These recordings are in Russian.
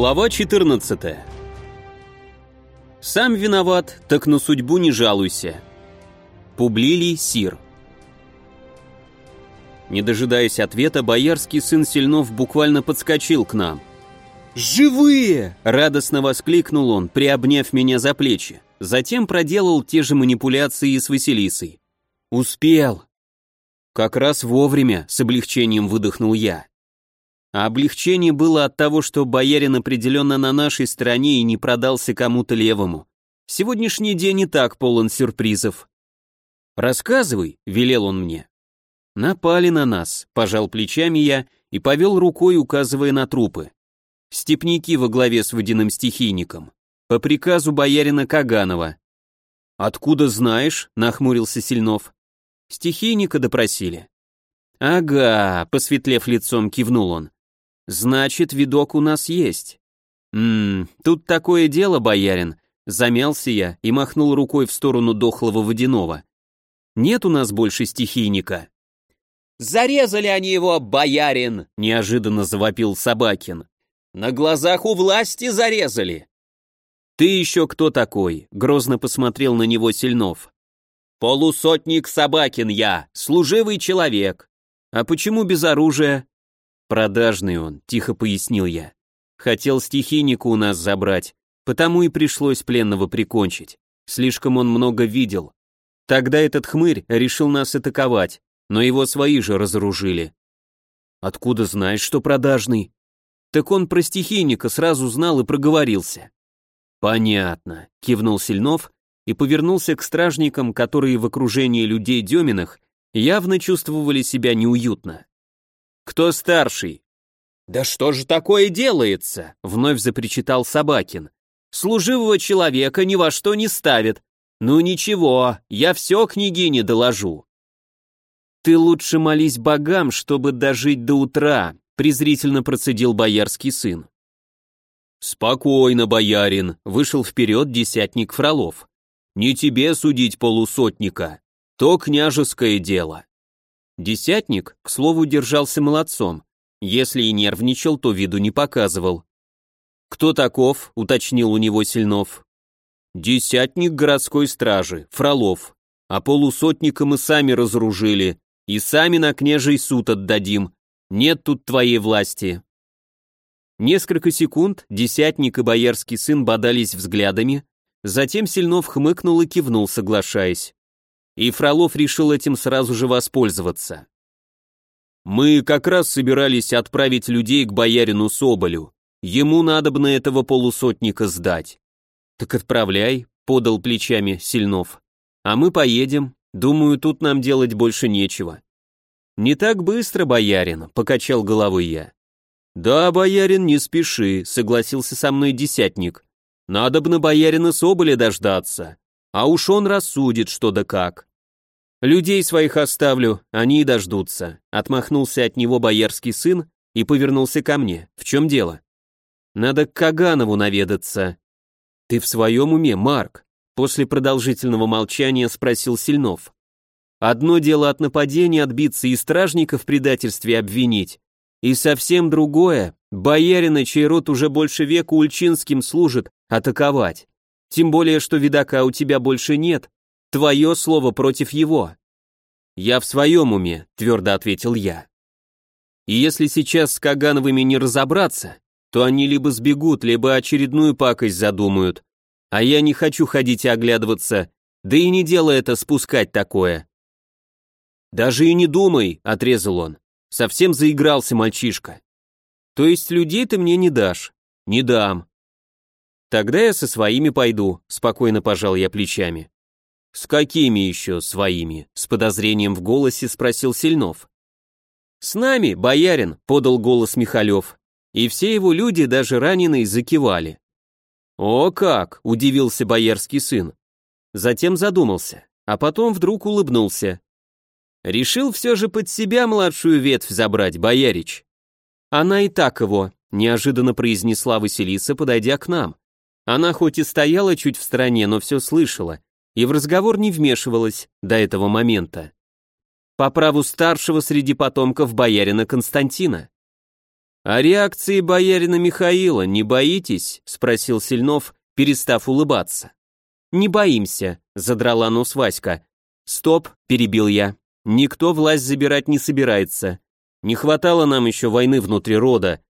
Глава 14. Сам виноват, так на судьбу не жалуйся. Публилий Сир. Не дожидаясь ответа, боярский сын Сильнов буквально подскочил к нам. «Живые!» — радостно воскликнул он, приобняв меня за плечи. Затем проделал те же манипуляции с Василисой. «Успел!» «Как раз вовремя», — с облегчением выдохнул я. А облегчение было от того, что боярин определенно на нашей стороне и не продался кому-то левому. Сегодняшний день и так полон сюрпризов. «Рассказывай», — велел он мне. «Напали на нас», — пожал плечами я и повел рукой, указывая на трупы. Степники во главе с водяным стихийником. По приказу боярина Каганова. «Откуда знаешь?» — нахмурился Сильнов. Стихийника допросили. «Ага», — посветлев лицом, кивнул он. Значит, видок у нас есть. Ммм, тут такое дело, боярин. Замялся я и махнул рукой в сторону дохлого водяного. Нет у нас больше стихийника. Зарезали они его, боярин, неожиданно завопил Собакин. На глазах у власти зарезали. Ты еще кто такой? Грозно посмотрел на него Сильнов. Полусотник Собакин я, служивый человек. А почему без оружия? «Продажный он», — тихо пояснил я. «Хотел стихийника у нас забрать, потому и пришлось пленного прикончить. Слишком он много видел. Тогда этот хмырь решил нас атаковать, но его свои же разоружили». «Откуда знаешь, что продажный?» «Так он про стихийника сразу знал и проговорился». «Понятно», — кивнул Сильнов и повернулся к стражникам, которые в окружении людей Деминых явно чувствовали себя неуютно. Кто старший?» «Да что же такое делается?» — вновь запричитал Собакин. «Служивого человека ни во что не ставит. Ну ничего, я все княгине доложу». «Ты лучше молись богам, чтобы дожить до утра», — презрительно процедил боярский сын. «Спокойно, боярин», — вышел вперед десятник Фролов. «Не тебе судить полусотника, то княжеское дело». Десятник, к слову, держался молодцом. Если и нервничал, то виду не показывал. «Кто таков?» — уточнил у него Сильнов. «Десятник городской стражи, Фролов. А полусотника мы сами разоружили, и сами на княжий суд отдадим. Нет тут твоей власти». Несколько секунд десятник и боярский сын бодались взглядами, затем Сильнов хмыкнул и кивнул, соглашаясь и Фролов решил этим сразу же воспользоваться. «Мы как раз собирались отправить людей к боярину Соболю. Ему надо бы на этого полусотника сдать». «Так отправляй», — подал плечами Сильнов. «А мы поедем. Думаю, тут нам делать больше нечего». «Не так быстро, боярин», — покачал головой я. «Да, боярин, не спеши», — согласился со мной десятник. «Надо бы на боярина Соболя дождаться, а уж он рассудит, что да как». «Людей своих оставлю, они и дождутся», — отмахнулся от него боярский сын и повернулся ко мне. «В чем дело?» «Надо к Каганову наведаться». «Ты в своем уме, Марк?» После продолжительного молчания спросил Сильнов. «Одно дело от нападения отбиться и стражника в предательстве обвинить, и совсем другое — боярина, чей род уже больше века Ульчинским служит, атаковать. Тем более, что видака у тебя больше нет, Твое слово против его. Я в своем уме, твердо ответил я. И если сейчас с Кагановыми не разобраться, то они либо сбегут, либо очередную пакость задумают. А я не хочу ходить и оглядываться, да и не дело это спускать такое. Даже и не думай, отрезал он. Совсем заигрался мальчишка. То есть людей ты мне не дашь? Не дам. Тогда я со своими пойду, спокойно пожал я плечами. «С какими еще своими?» — с подозрением в голосе спросил Сильнов. «С нами, боярин», — подал голос Михалев, и все его люди, даже раненые, закивали. «О как!» — удивился боярский сын. Затем задумался, а потом вдруг улыбнулся. «Решил все же под себя младшую ветвь забрать, боярич». «Она и так его», — неожиданно произнесла Василиса, подойдя к нам. Она хоть и стояла чуть в стороне, но все слышала, и в разговор не вмешивалась до этого момента. По праву старшего среди потомков боярина Константина. «А реакции боярина Михаила не боитесь?» — спросил Сильнов, перестав улыбаться. «Не боимся», — задрала нос Васька. «Стоп», — перебил я. «Никто власть забирать не собирается. Не хватало нам еще войны внутри рода.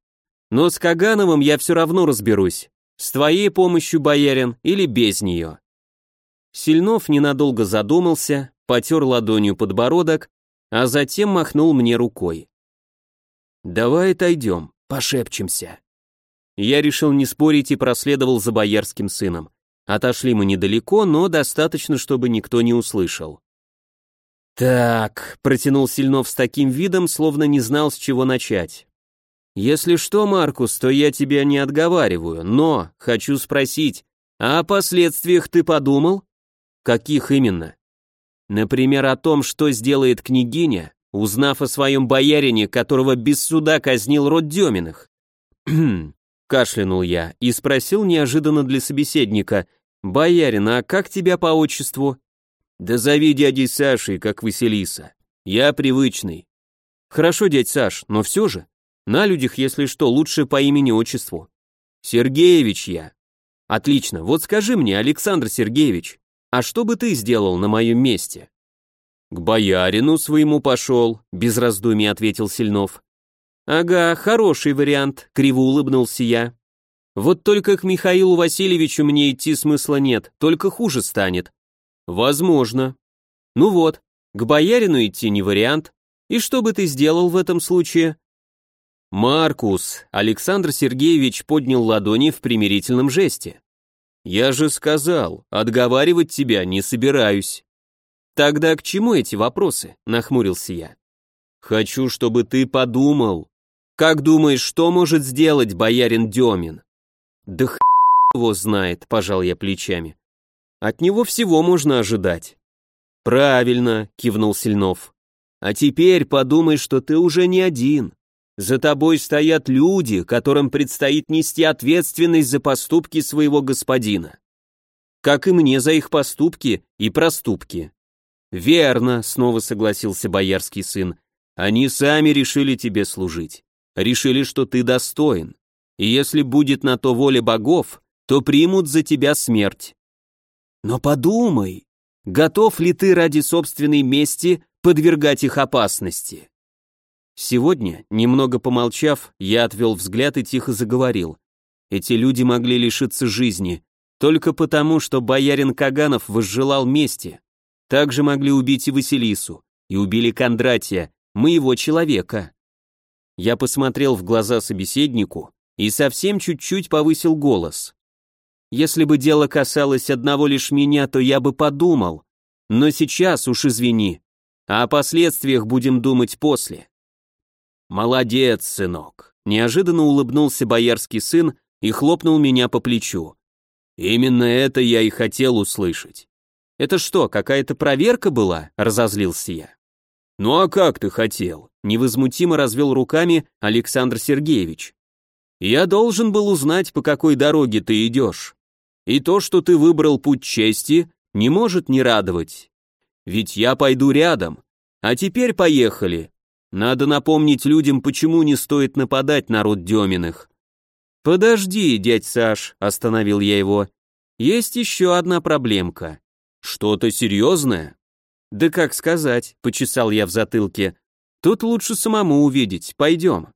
Но с Кагановым я все равно разберусь. С твоей помощью, боярин, или без нее». Сильнов ненадолго задумался, потер ладонью подбородок, а затем махнул мне рукой. «Давай отойдем, пошепчемся». Я решил не спорить и проследовал за боярским сыном. Отошли мы недалеко, но достаточно, чтобы никто не услышал. «Так», — протянул Сильнов с таким видом, словно не знал, с чего начать. «Если что, Маркус, то я тебя не отговариваю, но хочу спросить, а о последствиях ты подумал?» «Каких именно?» «Например, о том, что сделает княгиня, узнав о своем боярине, которого без суда казнил род Деминых». кашлянул я и спросил неожиданно для собеседника, «Боярин, а как тебя по отчеству?» Да зови дядей Сашей, как Василиса. Я привычный. Хорошо, дядь Саш, но все же, на людях, если что, лучше по имени-отчеству. Сергеевич я. Отлично, вот скажи мне, Александр Сергеевич, а что бы ты сделал на моем месте? К боярину своему пошел, без раздумий ответил Сильнов. Ага, хороший вариант, криво улыбнулся я. Вот только к Михаилу Васильевичу мне идти смысла нет, только хуже станет. Возможно. Ну вот, к боярину идти не вариант. И что бы ты сделал в этом случае? Маркус, Александр Сергеевич поднял ладони в примирительном жесте. Я же сказал, отговаривать тебя не собираюсь. Тогда к чему эти вопросы? Нахмурился я. Хочу, чтобы ты подумал. Как думаешь, что может сделать боярин Демин? Да х его знает, пожал я плечами. От него всего можно ожидать. Правильно, кивнул Сильнов. А теперь подумай, что ты уже не один. За тобой стоят люди, которым предстоит нести ответственность за поступки своего господина. Как и мне за их поступки и проступки. Верно, снова согласился боярский сын. Они сами решили тебе служить. Решили, что ты достоин. И если будет на то воля богов, то примут за тебя смерть. Но подумай, готов ли ты ради собственной мести подвергать их опасности? Сегодня, немного помолчав, я отвел взгляд и тихо заговорил. Эти люди могли лишиться жизни, только потому, что боярин Каганов возжелал мести. Также могли убить и Василису, и убили Кондратия, моего человека. Я посмотрел в глаза собеседнику и совсем чуть-чуть повысил голос. Если бы дело касалось одного лишь меня, то я бы подумал. Но сейчас уж извини. А о последствиях будем думать после. Молодец, сынок. Неожиданно улыбнулся боярский сын и хлопнул меня по плечу. Именно это я и хотел услышать. Это что, какая-то проверка была? Разозлился я. Ну а как ты хотел? Невозмутимо развел руками Александр Сергеевич. Я должен был узнать, по какой дороге ты идешь. И то, что ты выбрал путь чести, не может не радовать. Ведь я пойду рядом. А теперь поехали. Надо напомнить людям, почему не стоит нападать на род Деминых. Подожди, дядь Саш, остановил я его. Есть еще одна проблемка. Что-то серьезное? Да как сказать, почесал я в затылке. Тут лучше самому увидеть, пойдем.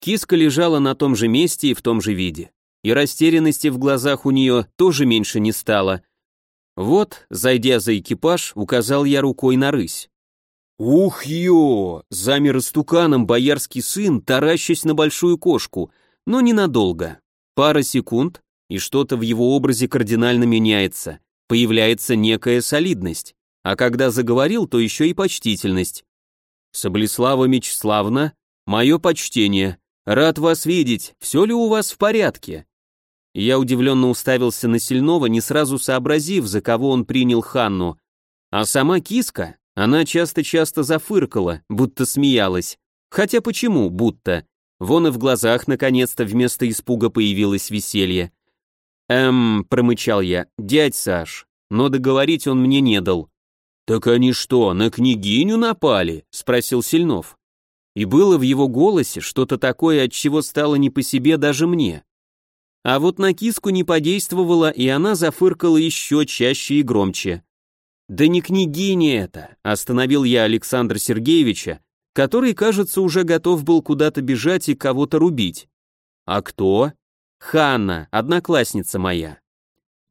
Киска лежала на том же месте и в том же виде и растерянности в глазах у нее тоже меньше не стало. Вот, зайдя за экипаж, указал я рукой на рысь. «Ух, ё!» — замер истуканом боярский сын, таращась на большую кошку, но ненадолго. Пара секунд, и что-то в его образе кардинально меняется, появляется некая солидность, а когда заговорил, то еще и почтительность. «Соблеслава Мечславна, мое почтение, рад вас видеть, все ли у вас в порядке?» Я удивленно уставился на Сильного, не сразу сообразив, за кого он принял Ханну. А сама киска, она часто-часто зафыркала, будто смеялась. Хотя почему будто? Вон и в глазах наконец-то вместо испуга появилось веселье. «Эм», — промычал я, — «дядь Саш». Но договорить он мне не дал. «Так они что, на княгиню напали?» — спросил Сильнов. И было в его голосе что-то такое, от чего стало не по себе даже мне. А вот на киску не подействовало, и она зафыркала еще чаще и громче. «Да не княгиня это!» – остановил я Александра Сергеевича, который, кажется, уже готов был куда-то бежать и кого-то рубить. «А кто?» «Ханна, одноклассница моя».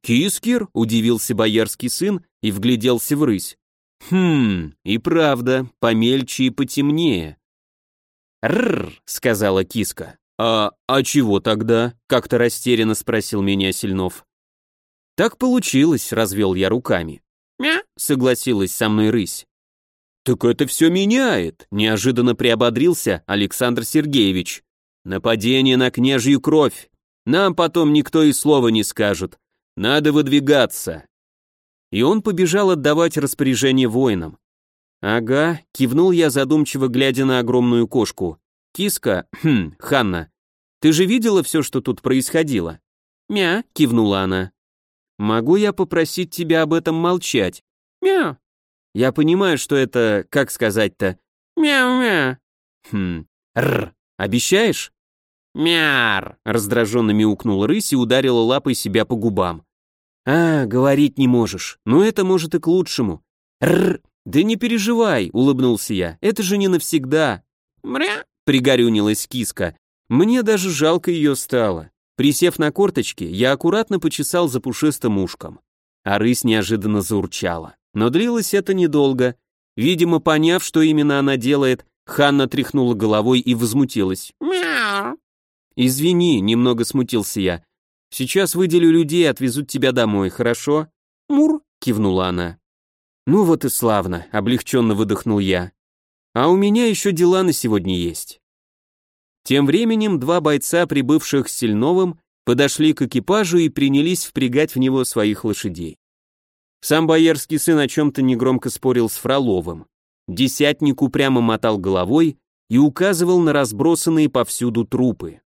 «Кискер?» – удивился боярский сын и вгляделся в рысь. «Хм, и правда, помельче и потемнее». «Рррр», — сказала киска. «А, а чего тогда?» — как-то растерянно спросил меня Сильнов. «Так получилось», — развел я руками. «Мя», — согласилась со мной рысь. «Так это все меняет», — неожиданно приободрился Александр Сергеевич. «Нападение на княжью кровь. Нам потом никто и слова не скажет. Надо выдвигаться». И он побежал отдавать распоряжение воинам. «Ага», — кивнул я, задумчиво глядя на огромную кошку. «Киска, хм, Ханна, ты же видела все, что тут происходило?» «Мя», — кивнула она. «Могу я попросить тебя об этом молчать?» «Мя». «Я понимаю, что это, как сказать-то?» «Мяу-мя». «Хм, рр, обещаешь?» «Мяр!» — раздраженно мяукнула рысь и ударила лапой себя по губам. «А, говорить не можешь. Ну это может и к лучшему. Рр, да не переживай», — улыбнулся я. «Это же не навсегда». «Мря!» — пригорюнилась киска. Мне даже жалко ее стало. Присев на корточки, я аккуратно почесал за пушистым ушком. А рысь неожиданно заурчала. Но длилось это недолго. Видимо, поняв, что именно она делает, Ханна тряхнула головой и возмутилась. «Мяу!» «Извини», — немного смутился я. «Сейчас выделю людей и отвезут тебя домой, хорошо?» «Мур», — кивнула она. «Ну вот и славно», — облегченно выдохнул я. «А у меня еще дела на сегодня есть». Тем временем два бойца, прибывших с Сильновым, подошли к экипажу и принялись впрягать в него своих лошадей. Сам боярский сын о чем-то негромко спорил с Фроловым. Десятник упрямо мотал головой и указывал на разбросанные повсюду трупы.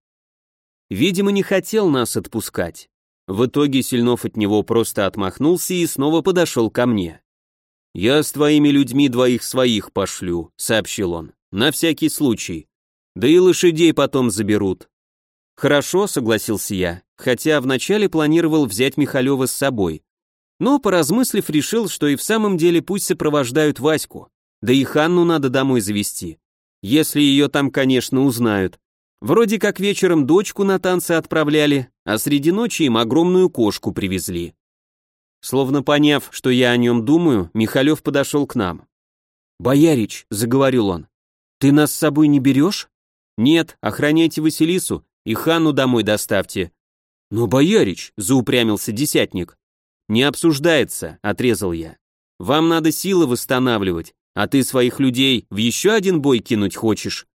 Видимо, не хотел нас отпускать. В итоге Сильнов от него просто отмахнулся и снова подошел ко мне. «Я с твоими людьми двоих своих пошлю», — сообщил он, — «на всякий случай. Да и лошадей потом заберут». «Хорошо», — согласился я, хотя вначале планировал взять Михалева с собой. Но, поразмыслив, решил, что и в самом деле пусть сопровождают Ваську. Да и Ханну надо домой завести. Если ее там, конечно, узнают. Вроде как вечером дочку на танцы отправляли, а среди ночи им огромную кошку привезли. Словно поняв, что я о нем думаю, Михалев подошел к нам. «Боярич», — заговорил он, — «ты нас с собой не берешь?» «Нет, охраняйте Василису и хану домой доставьте». «Но, боярич», — заупрямился десятник. «Не обсуждается», — отрезал я. «Вам надо силы восстанавливать, а ты своих людей в еще один бой кинуть хочешь?»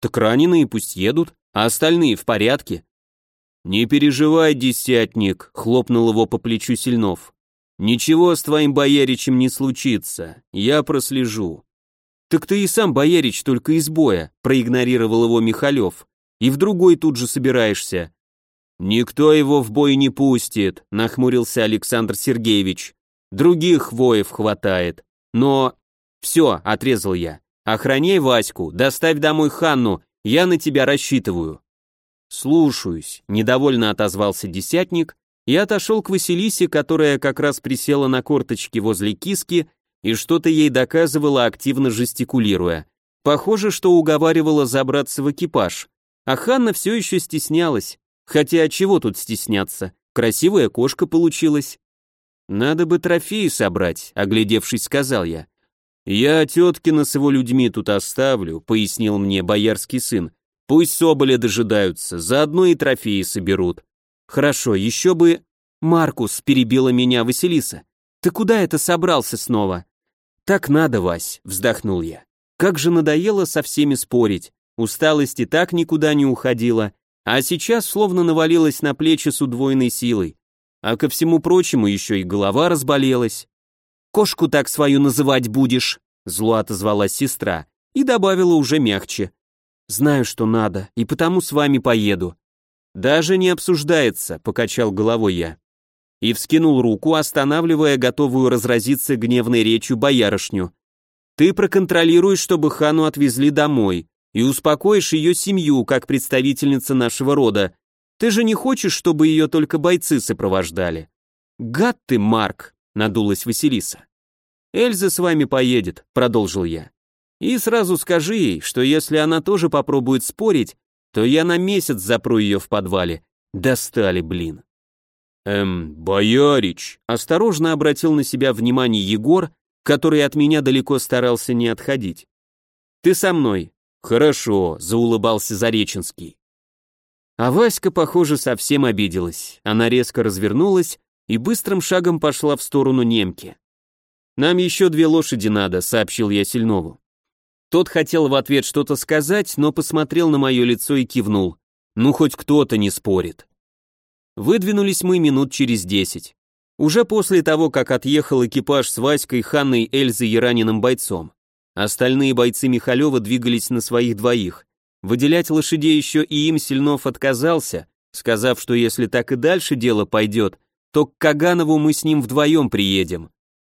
Так раненые пусть едут, а остальные в порядке. Не переживай, десятник, хлопнул его по плечу Сильнов. Ничего с твоим бояричем не случится, я прослежу. Так ты и сам боярич только из боя, проигнорировал его Михалев. И в другой тут же собираешься. Никто его в бой не пустит, нахмурился Александр Сергеевич. Других воев хватает. Но... Все, отрезал я. Охраняй Ваську, доставь домой Ханну, я на тебя рассчитываю». «Слушаюсь», — недовольно отозвался десятник и отошел к Василисе, которая как раз присела на корточки возле киски и что-то ей доказывала, активно жестикулируя. Похоже, что уговаривала забраться в экипаж. А Ханна все еще стеснялась. Хотя чего тут стесняться? Красивая кошка получилась. «Надо бы трофеи собрать», — оглядевшись, сказал я. «Я теткина с его людьми тут оставлю», — пояснил мне боярский сын. «Пусть соболя дожидаются, заодно и трофеи соберут». «Хорошо, еще бы...» «Маркус», — перебила меня Василиса. «Ты куда это собрался снова?» «Так надо, Вась», — вздохнул я. «Как же надоело со всеми спорить. Усталость и так никуда не уходила, а сейчас словно навалилась на плечи с удвоенной силой. А ко всему прочему еще и голова разболелась. «Кошку так свою называть будешь», — зло отозвалась сестра и добавила уже мягче. «Знаю, что надо, и потому с вами поеду». «Даже не обсуждается», — покачал головой я. И вскинул руку, останавливая готовую разразиться гневной речью боярышню. «Ты проконтролируй, чтобы хану отвезли домой. и успокоишь ее семью, как представительница нашего рода. Ты же не хочешь, чтобы ее только бойцы сопровождали?» «Гад ты, Марк!» — надулась Василиса. «Эльза с вами поедет», — продолжил я. «И сразу скажи ей, что если она тоже попробует спорить, то я на месяц запру ее в подвале. Достали, блин». «Эм, боярич», — осторожно обратил на себя внимание Егор, который от меня далеко старался не отходить. «Ты со мной». «Хорошо», — заулыбался Зареченский. А Васька, похоже, совсем обиделась. Она резко развернулась и быстрым шагом пошла в сторону немки. «Нам еще две лошади надо», — сообщил я Сильнову. Тот хотел в ответ что-то сказать, но посмотрел на мое лицо и кивнул. «Ну, хоть кто-то не спорит». Выдвинулись мы минут через десять. Уже после того, как отъехал экипаж с Васькой, Ханной, Эльзой и раненым бойцом. Остальные бойцы Михалева двигались на своих двоих. Выделять лошадей еще и им Сильнов отказался, сказав, что если так и дальше дело пойдет, то к Каганову мы с ним вдвоем приедем.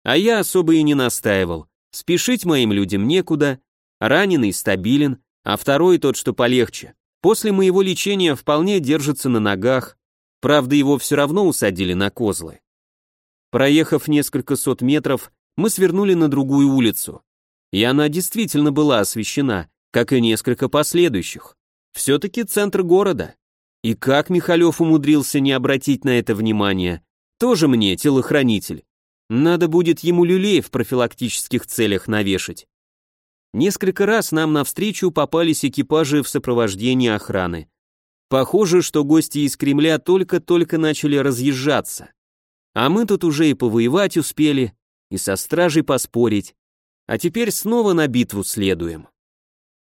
А я особо и не настаивал. Спешить моим людям некуда, раненый стабилен, а второй тот, что полегче. После моего лечения вполне держится на ногах, правда его все равно усадили на козлы. Проехав несколько сот метров, мы свернули на другую улицу. И она действительно была освещена, как и несколько последующих. Все-таки центр города. И как Михалев умудрился не обратить на это внимание, тоже мне телохранитель. Надо будет ему люлей в профилактических целях навешать. Несколько раз нам навстречу попались экипажи в сопровождении охраны. Похоже, что гости из Кремля только-только начали разъезжаться. А мы тут уже и повоевать успели, и со стражей поспорить. А теперь снова на битву следуем.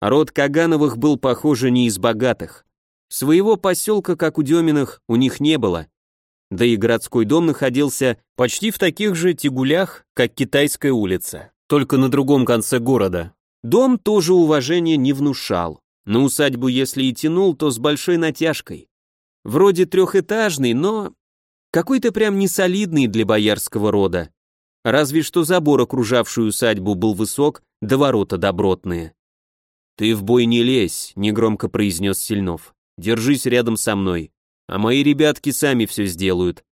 Род Кагановых был, похоже, не из богатых. Своего поселка, как у Деминых, у них не было. Да и городской дом находился почти в таких же тягулях, как Китайская улица, только на другом конце города. Дом тоже уважения не внушал. На усадьбу, если и тянул, то с большой натяжкой. Вроде трехэтажный, но какой-то прям несолидный для боярского рода. Разве что забор, окружавший усадьбу, был высок, да ворота добротные. «Ты в бой не лезь», — негромко произнес Сильнов. «Держись рядом со мной, а мои ребятки сами все сделают».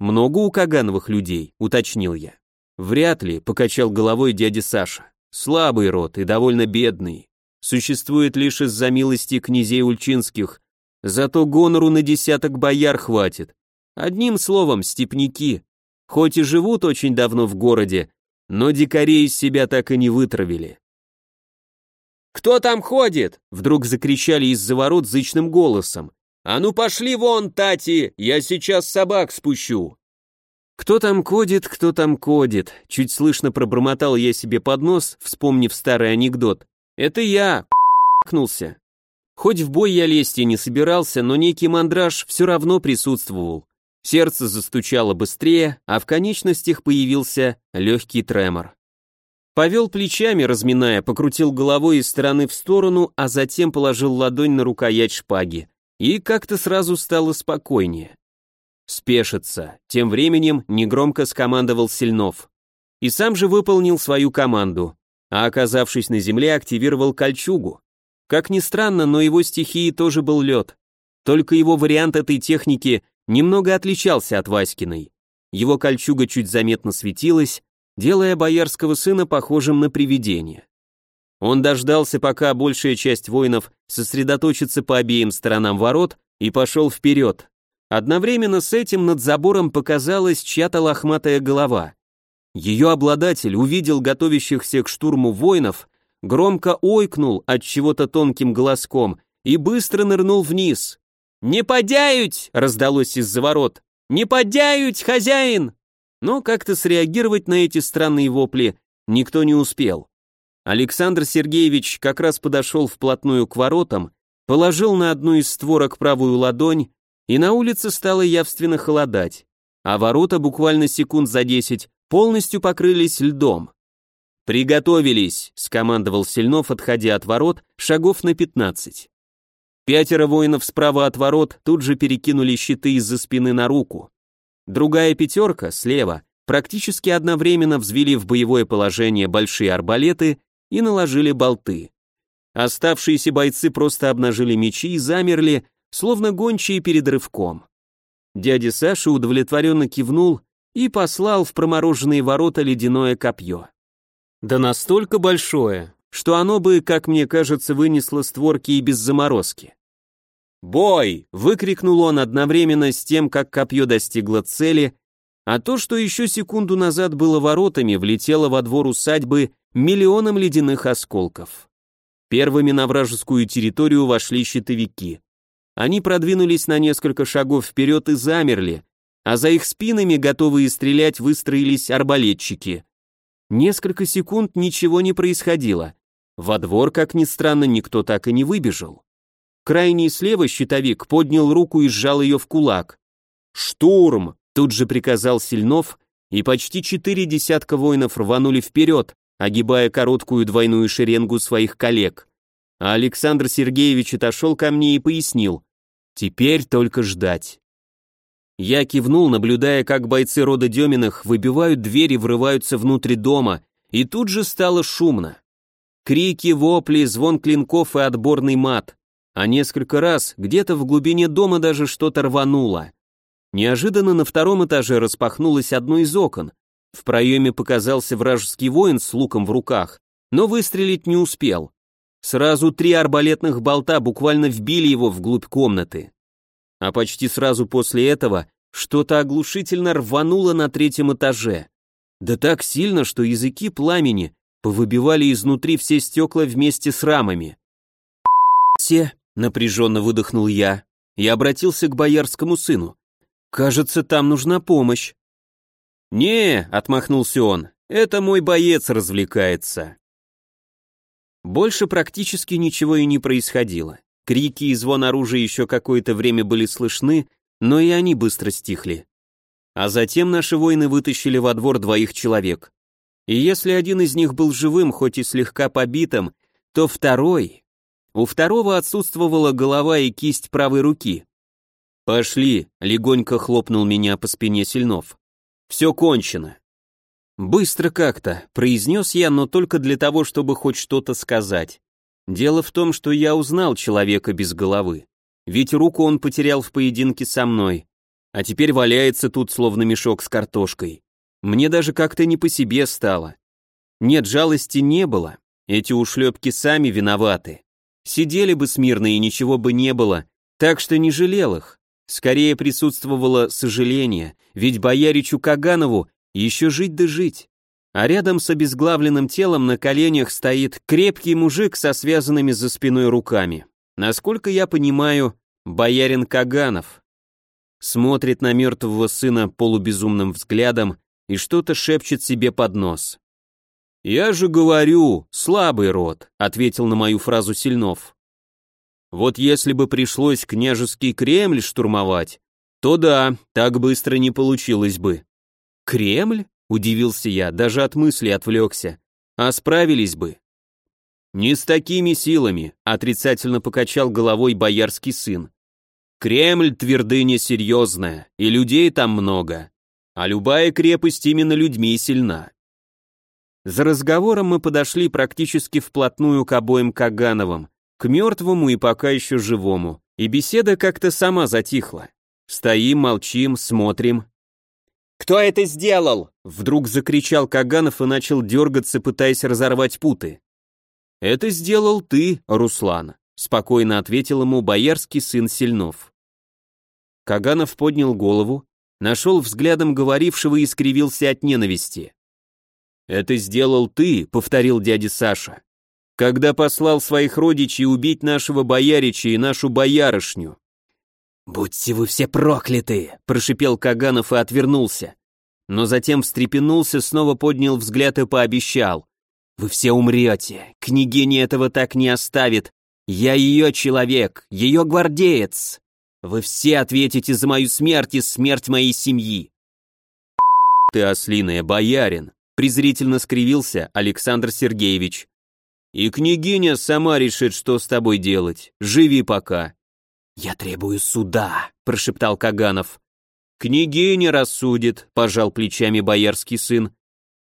«Много у Кагановых людей», — уточнил я. «Вряд ли», — покачал головой дядя Саша. «Слабый род и довольно бедный. Существует лишь из-за милости князей Ульчинских, зато гонору на десяток бояр хватит. Одним словом, степняки. Хоть и живут очень давно в городе, но дикарей из себя так и не вытравили. «Кто там ходит?» — вдруг закричали из-за ворот зычным голосом. «А ну пошли вон, Тати, я сейчас собак спущу!» «Кто там кодит, кто там кодит?» Чуть слышно пробормотал я себе под нос, вспомнив старый анекдот. «Это я!» — кнулся. Хоть в бой я лезть и не собирался, но некий мандраж все равно присутствовал. Сердце застучало быстрее, а в конечностях появился легкий тремор. Повел плечами, разминая, покрутил головой из стороны в сторону, а затем положил ладонь на рукоять шпаги. И как-то сразу стало спокойнее. Спешится. Тем временем негромко скомандовал Сильнов. И сам же выполнил свою команду, а оказавшись на земле, активировал кольчугу. Как ни странно, но его стихией тоже был лед. Только его вариант этой техники немного отличался от Васькиной. Его кольчуга чуть заметно светилась, делая боярского сына похожим на привидение. Он дождался, пока большая часть воинов сосредоточится по обеим сторонам ворот, и пошел вперед. Одновременно с этим над забором показалась чья-то лохматая голова. Ее обладатель увидел готовящихся к штурму воинов, громко ойкнул от чего-то тонким голоском и быстро нырнул вниз. «Не подяють!» — раздалось из-за ворот. «Не подяють, хозяин!» Но как-то среагировать на эти странные вопли никто не успел. Александр Сергеевич как раз подошел вплотную к воротам, положил на одну из створок правую ладонь, и на улице стало явственно холодать, а ворота буквально секунд за десять полностью покрылись льдом. «Приготовились», — скомандовал Сильнов, отходя от ворот, шагов на пятнадцать. Пятеро воинов справа от ворот тут же перекинули щиты из-за спины на руку. Другая пятерка, слева, практически одновременно взвели в боевое положение большие арбалеты и наложили болты. Оставшиеся бойцы просто обнажили мечи и замерли, словно гончие перед рывком. Дядя Саша удовлетворенно кивнул и послал в промороженные ворота ледяное копье. Да настолько большое, что оно бы, как мне кажется, вынесло створки и без заморозки. «Бой!» — выкрикнул он одновременно с тем, как копье достигло цели, а то, что еще секунду назад было воротами, влетело во двор усадьбы миллионом ледяных осколков. Первыми на вражескую территорию вошли щитовики. Они продвинулись на несколько шагов вперед и замерли, а за их спинами, готовые стрелять, выстроились арбалетчики. Несколько секунд ничего не происходило. Во двор, как ни странно, никто так и не выбежал. Крайний слева щитовик поднял руку и сжал ее в кулак. «Штурм!» — тут же приказал Сильнов, и почти четыре десятка воинов рванули вперед, огибая короткую двойную шеренгу своих коллег. А Александр Сергеевич отошел ко мне и пояснил. «Теперь только ждать». Я кивнул, наблюдая, как бойцы рода Деминых выбивают двери, врываются внутрь дома, и тут же стало шумно. Крики, вопли, звон клинков и отборный мат. А несколько раз где-то в глубине дома даже что-то рвануло. Неожиданно на втором этаже распахнулось одно из окон. В проеме показался вражеский воин с луком в руках, но выстрелить не успел. Сразу три арбалетных болта буквально вбили его вглубь комнаты. А почти сразу после этого что-то оглушительно рвануло на третьем этаже. Да так сильно, что языки пламени повыбивали изнутри все стекла вместе с рамами. «Все», — напряженно выдохнул я, и обратился к боярскому сыну. «Кажется, там нужна помощь». «Не», — отмахнулся он, — «это мой боец развлекается». Больше практически ничего и не происходило. Крики и звон оружия еще какое-то время были слышны, но и они быстро стихли. А затем наши воины вытащили во двор двоих человек. И если один из них был живым, хоть и слегка побитым, то второй... У второго отсутствовала голова и кисть правой руки. «Пошли», — легонько хлопнул меня по спине Сильнов. «Все кончено». «Быстро как-то», — произнес я, но только для того, чтобы хоть что-то сказать. Дело в том, что я узнал человека без головы. Ведь руку он потерял в поединке со мной, а теперь валяется тут словно мешок с картошкой. Мне даже как-то не по себе стало. Нет, жалости не было. Эти ушлепки сами виноваты. Сидели бы смирно и ничего бы не было, так что не жалел их. Скорее присутствовало сожаление, ведь бояричу Каганову еще жить да жить. А рядом с обезглавленным телом на коленях стоит крепкий мужик со связанными за спиной руками. Насколько я понимаю, боярин Каганов. Смотрит на мертвого сына полубезумным взглядом и что-то шепчет себе под нос. «Я же говорю, слабый род», — ответил на мою фразу Сильнов. «Вот если бы пришлось княжеский Кремль штурмовать, то да, так быстро не получилось бы». «Кремль?» — удивился я, даже от мысли отвлекся. «А справились бы». «Не с такими силами», — отрицательно покачал головой боярский сын. «Кремль — твердыня серьезная, и людей там много, а любая крепость именно людьми сильна». За разговором мы подошли практически вплотную к обоим Кагановым, к мертвому и пока еще живому, и беседа как-то сама затихла. Стоим, молчим, смотрим, «Кто это сделал?» Вдруг закричал Каганов и начал дергаться, пытаясь разорвать путы. «Это сделал ты, Руслан», — спокойно ответил ему боярский сын Сильнов. Каганов поднял голову, нашел взглядом говорившего и скривился от ненависти. «Это сделал ты», — повторил дядя Саша, «когда послал своих родичей убить нашего боярича и нашу боярышню. «Будьте вы все прокляты!» – прошипел Каганов и отвернулся. Но затем встрепенулся, снова поднял взгляд и пообещал. «Вы все умрете, княгиня этого так не оставит. Я ее человек, ее гвардеец. Вы все ответите за мою смерть и смерть моей семьи». «Ты ослиная, боярин!» – презрительно скривился Александр Сергеевич. «И княгиня сама решит, что с тобой делать. Живи пока». «Я требую суда», — прошептал Каганов. «Княгиня рассудит», — пожал плечами боярский сын.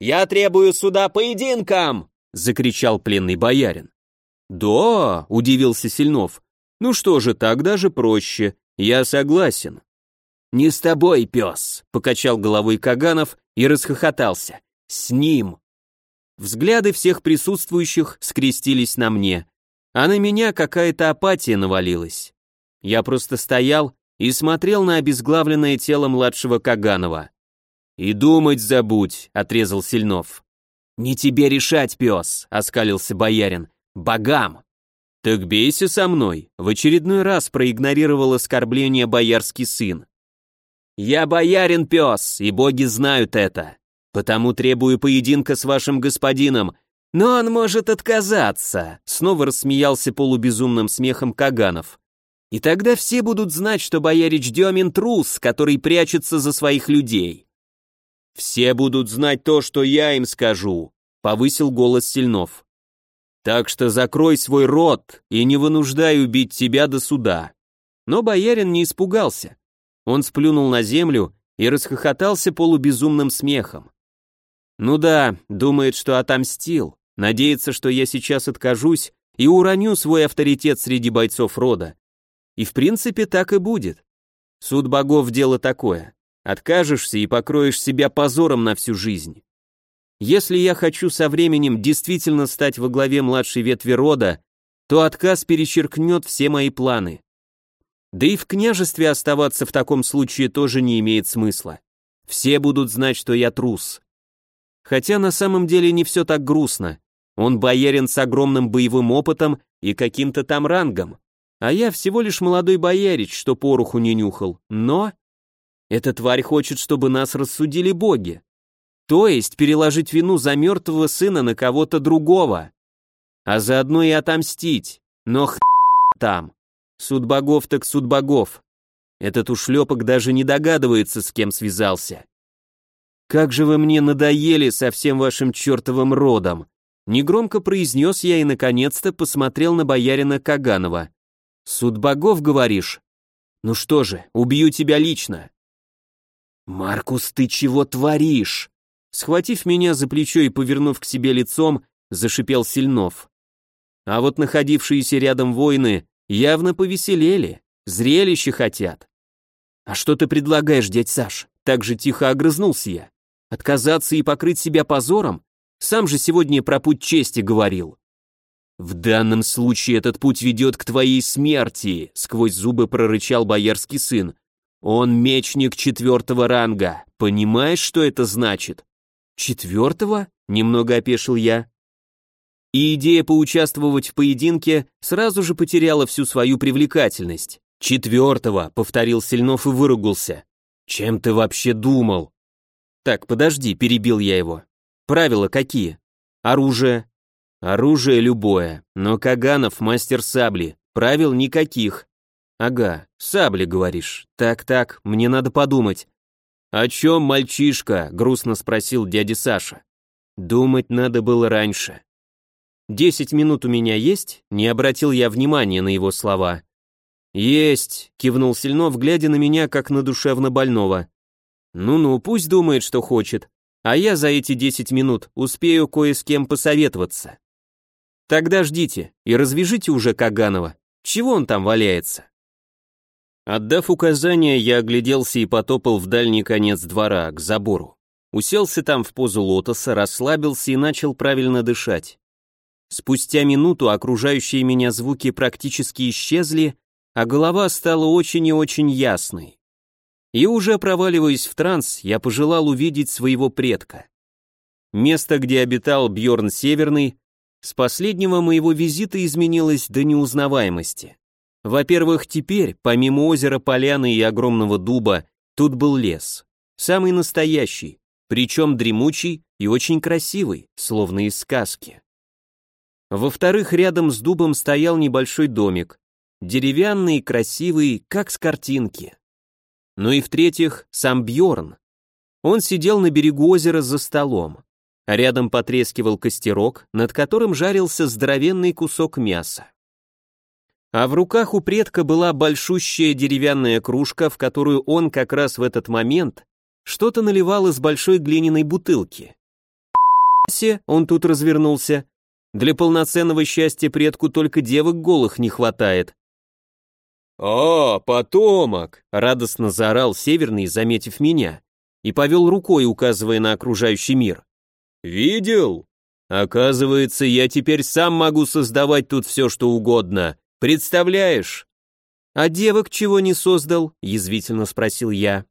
«Я требую суда поединкам!» — закричал пленный боярин. Да, удивился Сильнов. Ну что же, так даже проще. Я согласен. Не с тобой, пес, покачал головой Каганов и расхохотался. С ним. Взгляды всех присутствующих скрестились на мне, а на меня какая-то апатия навалилась. Я просто стоял и смотрел на обезглавленное тело младшего Каганова. «И думать забудь», — отрезал Сильнов. «Не тебе решать, пес», — оскалился боярин. «Богам!» «Так бейся со мной», — в очередной раз проигнорировал оскорбление боярский сын. «Я боярин, пес, и боги знают это. Потому требую поединка с вашим господином, но он может отказаться», — снова рассмеялся полубезумным смехом Каганов. «И тогда все будут знать, что боярич Демин трус, который прячется за своих людей». «Все будут знать то, что я им скажу», — повысил голос Сильнов. «Так что закрой свой рот и не вынуждай убить тебя до суда». Но боярин не испугался. Он сплюнул на землю и расхохотался полубезумным смехом. Ну да, думает, что отомстил, надеется, что я сейчас откажусь и уроню свой авторитет среди бойцов рода. И в принципе так и будет. Суд богов дело такое. Откажешься и покроешь себя позором на всю жизнь. Если я хочу со временем действительно стать во главе младшей ветви рода, то отказ перечеркнет все мои планы. Да и в княжестве оставаться в таком случае тоже не имеет смысла. Все будут знать, что я трус. Хотя на самом деле не все так грустно. Он боярин с огромным боевым опытом и каким-то там рангом. А я всего лишь молодой боярич, что пороху не нюхал. Но... Эта тварь хочет, чтобы нас рассудили боги. То есть переложить вину за мертвого сына на кого-то другого. А заодно и отомстить. Но х... там. Суд богов так суд богов. Этот ушлепок даже не догадывается, с кем связался. «Как же вы мне надоели со всем вашим чертовым родом!» Негромко произнес я и, наконец-то, посмотрел на боярина Каганова. «Суд богов, говоришь? Ну что же, убью тебя лично!» «Маркус, ты чего творишь?» Схватив меня за плечо и повернув к себе лицом, зашипел Сильнов. А вот находившиеся рядом воины явно повеселели, зрелище хотят. «А что ты предлагаешь, дядь Саш?» Так же тихо огрызнулся я. Отказаться и покрыть себя позором? Сам же сегодня про путь чести говорил. В данном случае этот путь ведет к твоей смерти, сквозь зубы прорычал боярский сын. Он мечник четвертого ранга. Понимаешь, что это значит? Четвертого? Немного опешил я. И идея поучаствовать в поединке сразу же потеряла всю свою привлекательность. Четвертого, повторил Сильнов и выругался. Чем ты вообще думал? Так, подожди, перебил я его. Правила какие? Оружие. Оружие любое, но Каганов мастер сабли. Правил никаких. Ага, сабли, говоришь. Так-так, мне надо подумать. О чем, мальчишка? Грустно спросил дядя Саша. Думать надо было раньше. «Десять минут у меня есть?» Не обратил я внимания на его слова. «Есть», — кивнул Сильнов, глядя на меня, как на душевно больного. Ну-ну, пусть думает, что хочет, а я за эти 10 минут успею кое с кем посоветоваться. Тогда ждите и развяжите уже Каганова. Чего он там валяется? Отдав указание, я огляделся и потопал в дальний конец двора, к забору. Уселся там в позу лотоса, расслабился и начал правильно дышать. Спустя минуту окружающие меня звуки практически исчезли, а голова стала очень и очень ясной. И уже проваливаясь в транс, я пожелал увидеть своего предка. Место, где обитал Бьорн Северный, с последнего моего визита изменилось до неузнаваемости. Во-первых, теперь, помимо озера, поляны и огромного дуба, тут был лес. Самый настоящий, причем дремучий и очень красивый, словно из сказки. Во-вторых, рядом с дубом стоял небольшой домик, деревянный красивый, как с картинки. Ну и в-третьих, сам Бьорн. Он сидел на берегу озера за столом. А рядом потрескивал костерок, над которым жарился здоровенный кусок мяса. А в руках у предка была большущая деревянная кружка, в которую он как раз в этот момент что-то наливал из большой глиняной бутылки. Он тут развернулся. Для полноценного счастья предку только девок голых не хватает. «О, потомок!» — радостно заорал Северный, заметив меня, и повел рукой, указывая на окружающий мир. «Видел? Оказывается, я теперь сам могу создавать тут все, что угодно. Представляешь?» «А девок чего не создал?» — язвительно спросил я.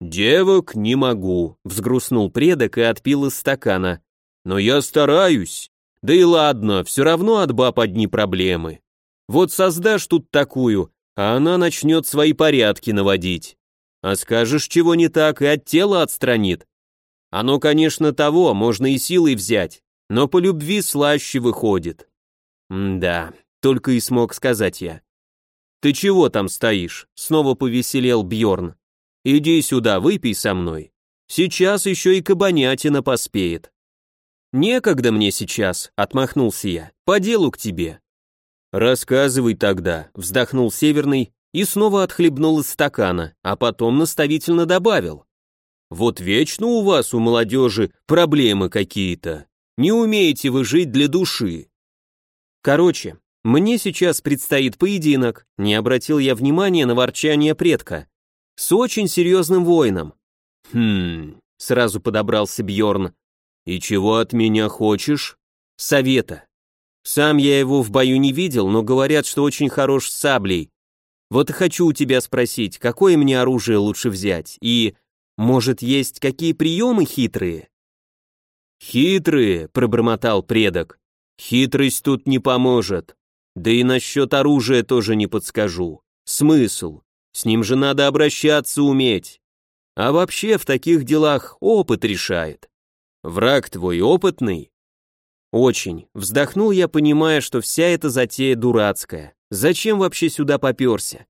«Девок не могу», — взгрустнул предок и отпил из стакана. «Но я стараюсь. Да и ладно, все равно от баб одни проблемы. Вот создашь тут такую, а она начнет свои порядки наводить. А скажешь, чего не так, и от тела отстранит. Оно, конечно, того, можно и силой взять, но по любви слаще выходит. Да, только и смог сказать я. Ты чего там стоишь? Снова повеселел Бьорн. Иди сюда, выпей со мной. Сейчас еще и кабанятина поспеет. Некогда мне сейчас, отмахнулся я. По делу к тебе. Рассказывай тогда, вздохнул Северный и снова отхлебнул из стакана, а потом наставительно добавил. Вот вечно у вас, у молодежи, проблемы какие-то. Не умеете вы жить для души. Короче, мне сейчас предстоит поединок, не обратил я внимания на ворчание предка, с очень серьезным воином. Хм, сразу подобрался Бьорн. И чего от меня хочешь? Совета. Сам я его в бою не видел, но говорят, что очень хорош с саблей. Вот и хочу у тебя спросить, какое мне оружие лучше взять, и, может, есть какие приемы хитрые? Хитрые, пробормотал предок. Хитрость тут не поможет. Да и насчет оружия тоже не подскажу. Смысл? С ним же надо обращаться уметь. А вообще в таких делах опыт решает. Враг твой опытный? Очень. Вздохнул я, понимая, что вся эта затея дурацкая. Зачем вообще сюда поперся?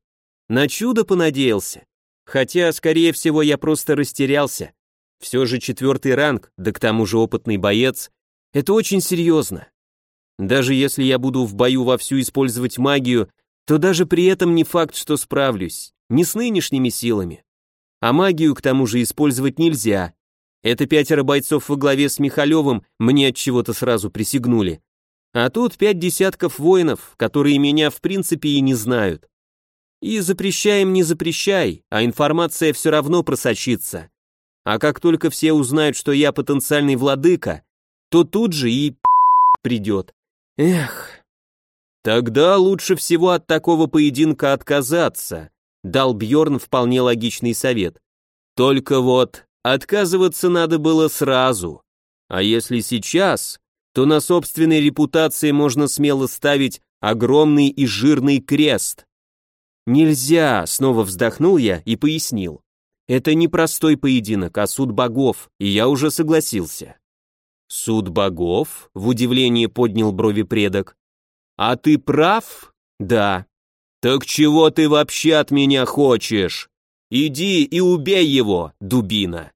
На чудо понадеялся. Хотя, скорее всего, я просто растерялся. Все же четвертый ранг, да к тому же опытный боец. Это очень серьезно. Даже если я буду в бою вовсю использовать магию, то даже при этом не факт, что справлюсь. Не с нынешними силами. А магию, к тому же, использовать нельзя. Это пятеро бойцов во главе с Михалевым мне от чего-то сразу присягнули. А тут пять десятков воинов, которые меня в принципе и не знают. И запрещаем не запрещай, а информация все равно просочится. А как только все узнают, что я потенциальный владыка, то тут же и придет. Эх. Тогда лучше всего от такого поединка отказаться, дал Бьорн вполне логичный совет. Только вот отказываться надо было сразу. А если сейчас, то на собственной репутации можно смело ставить огромный и жирный крест. Нельзя, снова вздохнул я и пояснил. Это не простой поединок, а суд богов, и я уже согласился. Суд богов? В удивлении поднял брови предок. А ты прав? Да. Так чего ты вообще от меня хочешь? Иди и убей его, дубина.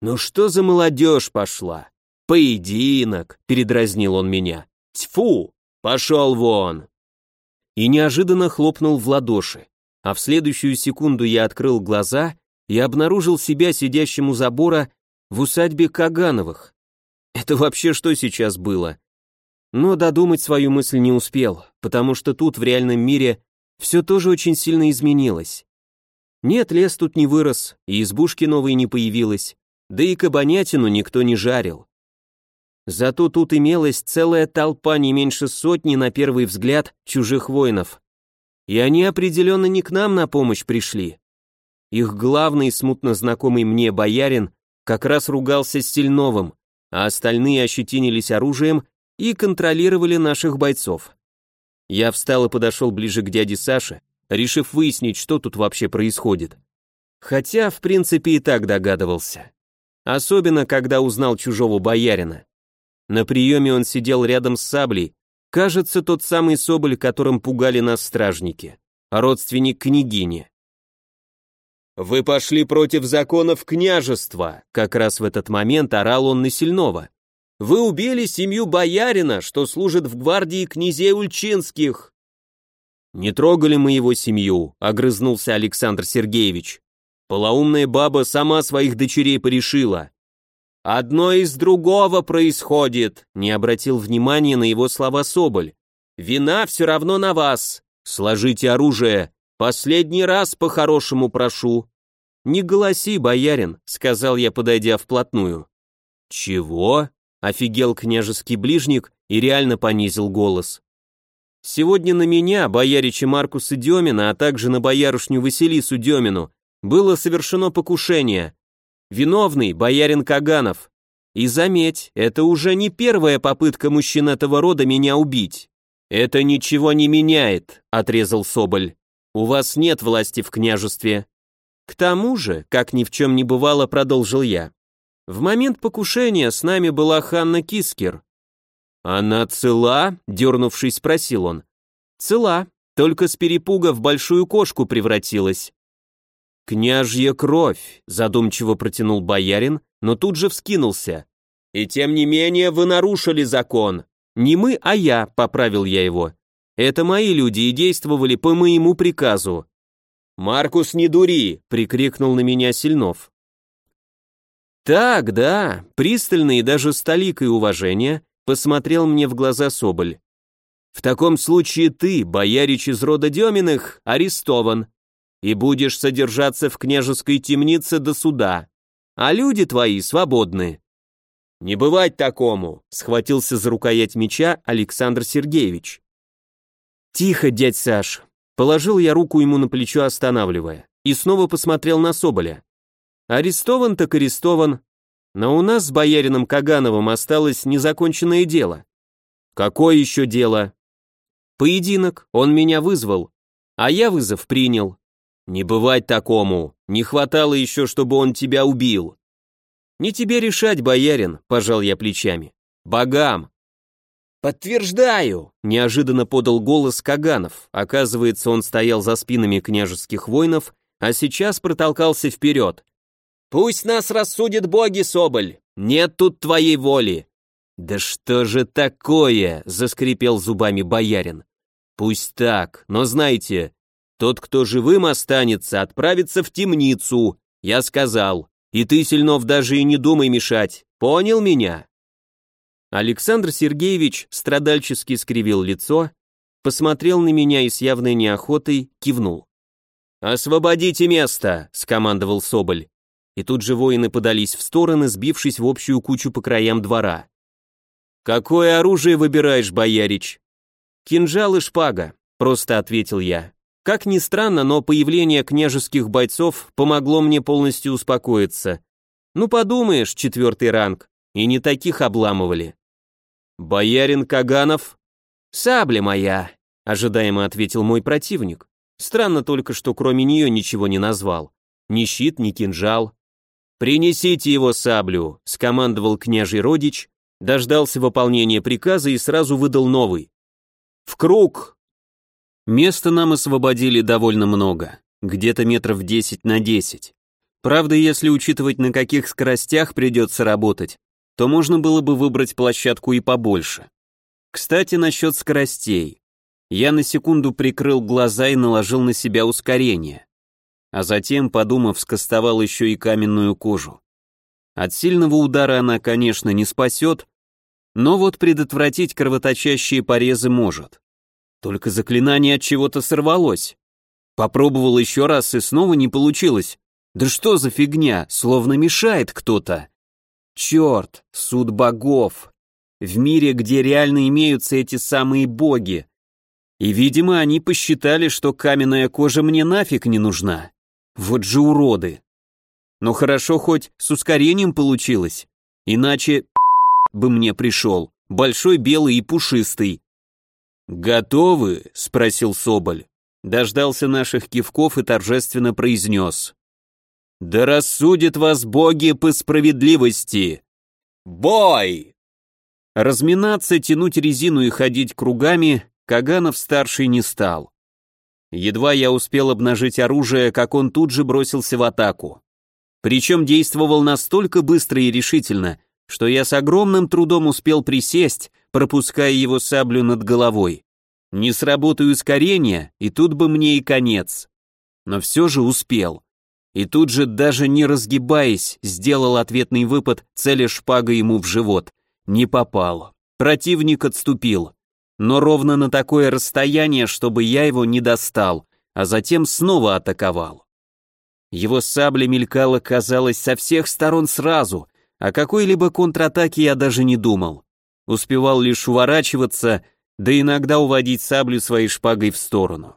Ну что за молодежь пошла? Поединок, передразнил он меня. Тьфу, пошел вон. И неожиданно хлопнул в ладоши. А в следующую секунду я открыл глаза и обнаружил себя сидящим у забора в усадьбе Кагановых. Это вообще что сейчас было? Но додумать свою мысль не успел, потому что тут, в реальном мире, все тоже очень сильно изменилось. Нет, лес тут не вырос, и избушки новой не появилось, да и кабанятину никто не жарил. Зато тут имелась целая толпа не меньше сотни, на первый взгляд, чужих воинов. И они определенно не к нам на помощь пришли. Их главный, смутно знакомый мне боярин, как раз ругался с Сильновым, а остальные ощетинились оружием и контролировали наших бойцов. Я встал и подошел ближе к дяде Саше, решив выяснить, что тут вообще происходит. Хотя, в принципе, и так догадывался. Особенно, когда узнал чужого боярина. На приеме он сидел рядом с саблей, кажется, тот самый Соболь, которым пугали нас стражники, родственник княгини. «Вы пошли против законов княжества!» Как раз в этот момент орал он на Сильнова. «Вы убили семью боярина, что служит в гвардии князей Ульчинских!» «Не трогали мы его семью», — огрызнулся Александр Сергеевич. «Полоумная баба сама своих дочерей порешила». «Одно из другого происходит», — не обратил внимания на его слова Соболь. «Вина все равно на вас. Сложите оружие. Последний раз по-хорошему прошу». «Не голоси, боярин», — сказал я, подойдя вплотную. «Чего?» — офигел княжеский ближник и реально понизил голос. «Сегодня на меня, боярича Маркуса Демина, а также на боярышню Василису Демину, было совершено покушение. Виновный – боярин Каганов. И заметь, это уже не первая попытка мужчин этого рода меня убить. Это ничего не меняет, отрезал Соболь. У вас нет власти в княжестве. К тому же, как ни в чем не бывало, продолжил я. В момент покушения с нами была Ханна Кискер. Она цела? Дернувшись, спросил он. Цела, только с перепуга в большую кошку превратилась. «Княжья кровь», — задумчиво протянул боярин, но тут же вскинулся. «И тем не менее вы нарушили закон. Не мы, а я», — поправил я его. «Это мои люди и действовали по моему приказу». «Маркус, не дури!» — прикрикнул на меня Сильнов. «Так, да», — пристально и даже с толикой уважения посмотрел мне в глаза Соболь. «В таком случае ты, боярич из рода Деминых, арестован и будешь содержаться в княжеской темнице до суда, а люди твои свободны». «Не бывать такому!» — схватился за рукоять меча Александр Сергеевич. «Тихо, дядь Саш!» — положил я руку ему на плечо, останавливая, и снова посмотрел на Соболя. «Арестован так арестован, но у нас с боярином Кагановым осталось незаконченное дело». «Какое еще дело?» «Поединок, он меня вызвал, а я вызов принял. «Не бывать такому! Не хватало еще, чтобы он тебя убил!» «Не тебе решать, боярин», — пожал я плечами. «Богам!» «Подтверждаю!» — неожиданно подал голос Каганов. Оказывается, он стоял за спинами княжеских воинов, а сейчас протолкался вперед. «Пусть нас рассудят боги, Соболь! Нет тут твоей воли!» «Да что же такое?» — заскрипел зубами боярин. «Пусть так, но знайте, тот, кто живым останется, отправится в темницу, я сказал. И ты, Сильнов, даже и не думай мешать. Понял меня?» Александр Сергеевич страдальчески скривил лицо, посмотрел на меня и с явной неохотой кивнул. «Освободите место!» — скомандовал Соболь. И тут же воины подались в стороны, сбившись в общую кучу по краям двора. «Какое оружие выбираешь, боярич?» «Кинжал и шпага», — просто ответил я. Как ни странно, но появление княжеских бойцов помогло мне полностью успокоиться. Ну подумаешь, четвертый ранг, и не таких обламывали. Боярин Каганов? Сабля моя, ожидаемо ответил мой противник. Странно только, что кроме нее ничего не назвал. Ни щит, ни кинжал. «Принесите его саблю», — скомандовал княжий родич, дождался выполнения приказа и сразу выдал новый. «В круг!» Места нам освободили довольно много, где-то метров 10 на 10. Правда, если учитывать, на каких скоростях придется работать, то можно было бы выбрать площадку и побольше. Кстати, насчет скоростей. Я на секунду прикрыл глаза и наложил на себя ускорение. А затем, подумав, скостовал еще и каменную кожу. От сильного удара она, конечно, не спасет, но вот предотвратить кровоточащие порезы может. Только заклинание от чего-то сорвалось. Попробовал еще раз и снова не получилось. Да что за фигня, словно мешает кто-то. Черт, суд богов. В мире, где реально имеются эти самые боги. И, видимо, они посчитали, что каменная кожа мне нафиг не нужна. Вот же уроды. Но хорошо хоть с ускорением получилось. Иначе бы мне пришел. Большой, белый и пушистый. «Готовы?» — спросил Соболь. Дождался наших кивков и торжественно произнес. «Да рассудят вас боги по справедливости! Бой!» Разминаться, тянуть резину и ходить кругами Каганов-старший не стал. Едва я успел обнажить оружие, как он тут же бросился в атаку. Причем действовал настолько быстро и решительно, что я с огромным трудом успел присесть, пропуская его саблю над головой. Не сработаю ускорение, и тут бы мне и конец. Но все же успел. и тут же, даже не разгибаясь, сделал ответный выпад, целя шпагой ему в живот. Не попал. Противник отступил. Но ровно на такое расстояние, чтобы я его не достал, а затем снова атаковал. Его сабля мелькала, казалось, со всех сторон сразу, о какой-либо контратаке я даже не думал. Успевал лишь уворачиваться, да иногда уводить саблю своей шпагой в сторону.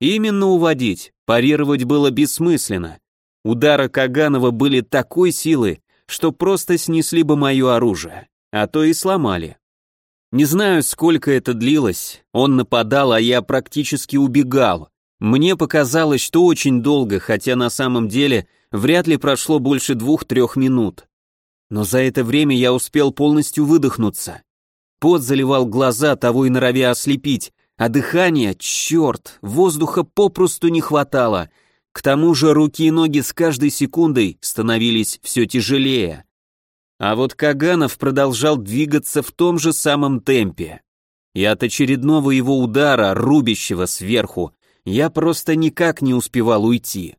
Именно уводить, парировать было бессмысленно. Удары Каганова были такой силы, что просто снесли бы мое оружие, а то и сломали. Не знаю, сколько это длилось, он нападал, а я практически убегал. Мне показалось, что очень долго, хотя на самом деле вряд ли прошло больше двух-трех минут. Но за это время я успел полностью выдохнуться. Пот заливал глаза, того и норовя ослепить, а дыхания, черт, воздуха попросту не хватало. К тому же руки и ноги с каждой секундой становились все тяжелее. А вот Каганов продолжал двигаться в том же самом темпе. И от очередного его удара, рубящего сверху, я просто никак не успевал уйти.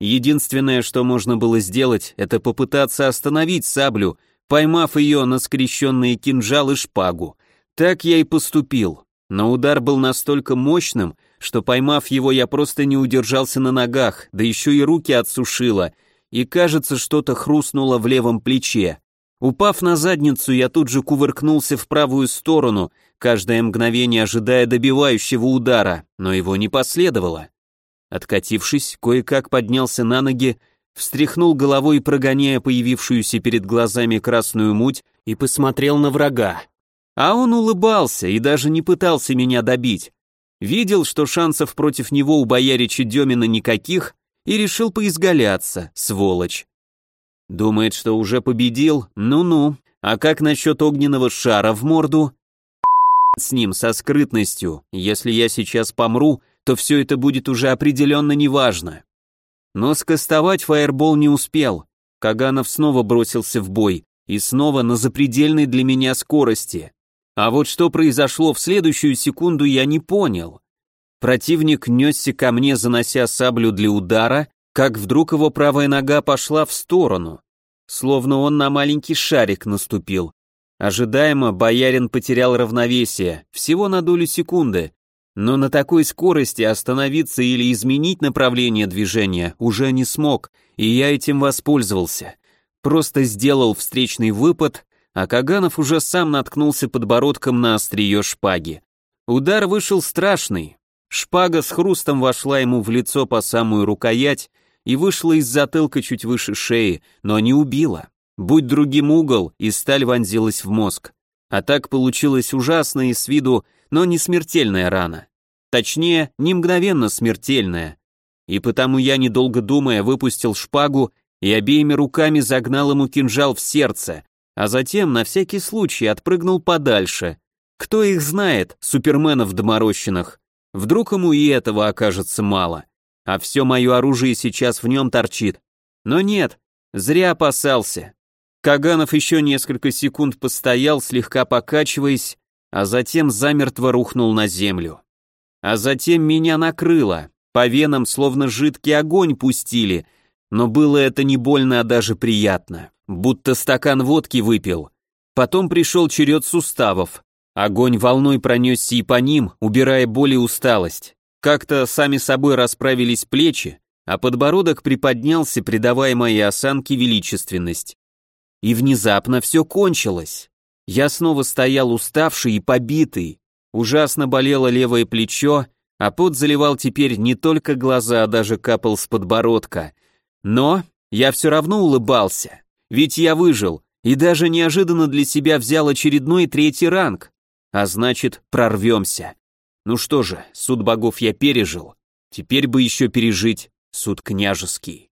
Единственное, что можно было сделать, это попытаться остановить саблю, поймав ее на скрещенные кинжал и шпагу. Так я и поступил. Но удар был настолько мощным, что поймав его, я просто не удержался на ногах, да еще и руки отсушило, и кажется, что-то хрустнуло в левом плече. Упав на задницу, я тут же кувыркнулся в правую сторону, каждое мгновение ожидая добивающего удара, но его не последовало. Откатившись, кое-как поднялся на ноги, встряхнул головой, прогоняя появившуюся перед глазами красную муть, и посмотрел на врага. А он улыбался и даже не пытался меня добить. Видел, что шансов против него у боярича Демина никаких, и решил поизгаляться, сволочь. Думает, что уже победил? Ну-ну. А как насчет огненного шара в морду? С ним, со скрытностью. Если я сейчас помру, то все это будет уже определенно неважно. Но скостовать фаербол не успел. Каганов снова бросился в бой, и снова на запредельной для меня скорости. А вот что произошло в следующую секунду, я не понял. Противник несся ко мне, занося саблю для удара, как вдруг его правая нога пошла в сторону, словно он на маленький шарик наступил. Ожидаемо боярин потерял равновесие, всего на долю секунды, но на такой скорости остановиться или изменить направление движения уже не смог, и я этим воспользовался. Просто сделал встречный выпад, а Каганов уже сам наткнулся подбородком на острие шпаги. Удар вышел страшный. Шпага с хрустом вошла ему в лицо по самую рукоять и вышла из затылка чуть выше шеи, но не убила. Будь другим угол, и сталь вонзилась в мозг. А так получилось ужасно и с виду, но не смертельная рана. Точнее, не мгновенно смертельная. И потому я, недолго думая, выпустил шпагу и обеими руками загнал ему кинжал в сердце, а затем на всякий случай отпрыгнул подальше. Кто их знает, суперменов доморощенных? Вдруг ему и этого окажется мало. А все мое оружие сейчас в нем торчит. Но нет, зря опасался. Каганов еще несколько секунд постоял, слегка покачиваясь, а затем замертво рухнул на землю. А затем меня накрыло, по венам словно жидкий огонь пустили, но было это не больно, а даже приятно будто стакан водки выпил. Потом пришел черед суставов. Огонь волной пронесся и по ним, убирая боль и усталость. Как-то сами собой расправились плечи, а подбородок приподнялся, придавая моей осанке величественность. И внезапно все кончилось. Я снова стоял уставший и побитый. Ужасно болело левое плечо, а пот заливал теперь не только глаза, а даже капал с подбородка. Но я все равно улыбался. Ведь я выжил и даже неожиданно для себя взял очередной третий ранг. А значит, прорвемся. Ну что же, суд богов я пережил. Теперь бы еще пережить суд княжеский.